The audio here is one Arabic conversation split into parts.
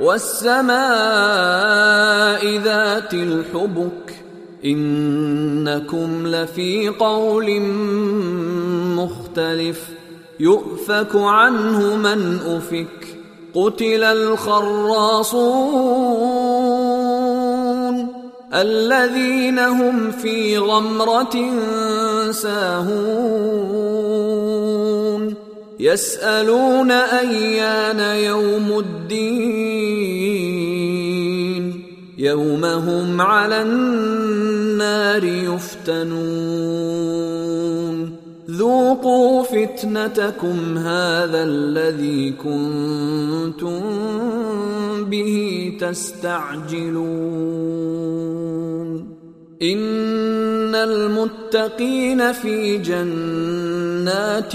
والسماء ذات الحبك إنكم لفي قول مختلف يؤفك عنه من أفك قتل الخراصون الذين هم في غمرة ساهون يسألون أيان يوم الدين. يوم هم على النار يفتنون. ذوقوا فتنتكم هذا الذي كنتم به تستعجلون. إن المتقين في جنات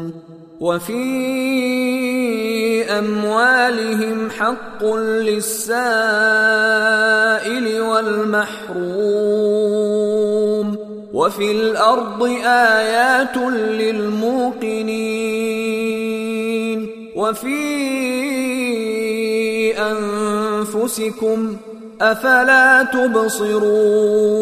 وفي أموالهم حق للسائل والمحروم وفي الأرض آيات للموقنين وفي أنفسكم أفلا تبصرون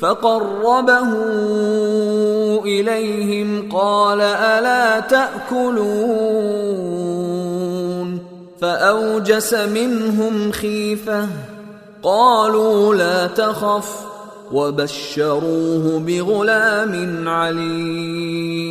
فقربه إليهم قال ألا تأكلون فأوجس منهم خيفة قالوا لا تخف وبشروه بغلام عليم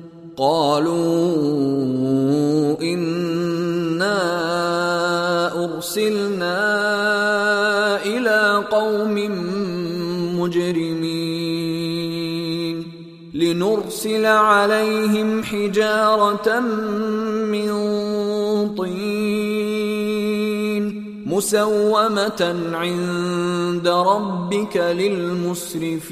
قالوا انا ارسلنا إلى قوم مجرمين لنرسل عليهم حجاره من طين مسومه عند ربك للمسرفين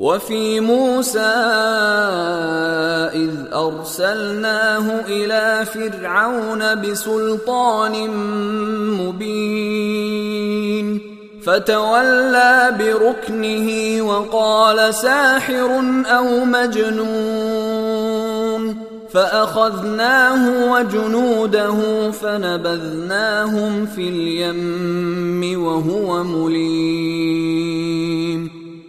وفي موسى إذ أرسلناه إلى فرعون بسلطان مبين. فتولى بركنه وقال ساحر أو مجنون. فأخذناه وجنوده فنبذناهم في اليم وهو مليم.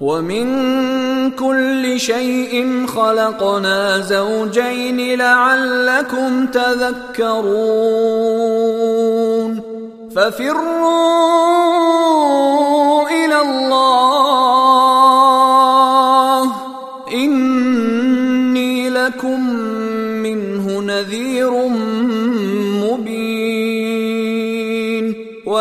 ومن كل شيء خلقنا زوجين لعلكم تذكرون ففروا إلى الله اني لكم منه نذير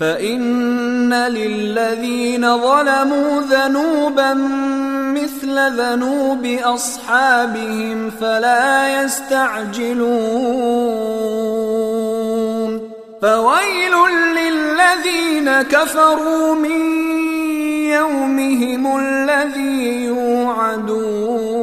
فإن للذين ظلموا ذنوبا مثل ذنوب أصحابهم فلا يستعجلون. فويل للذين كفروا من يومهم الذي يوعدون.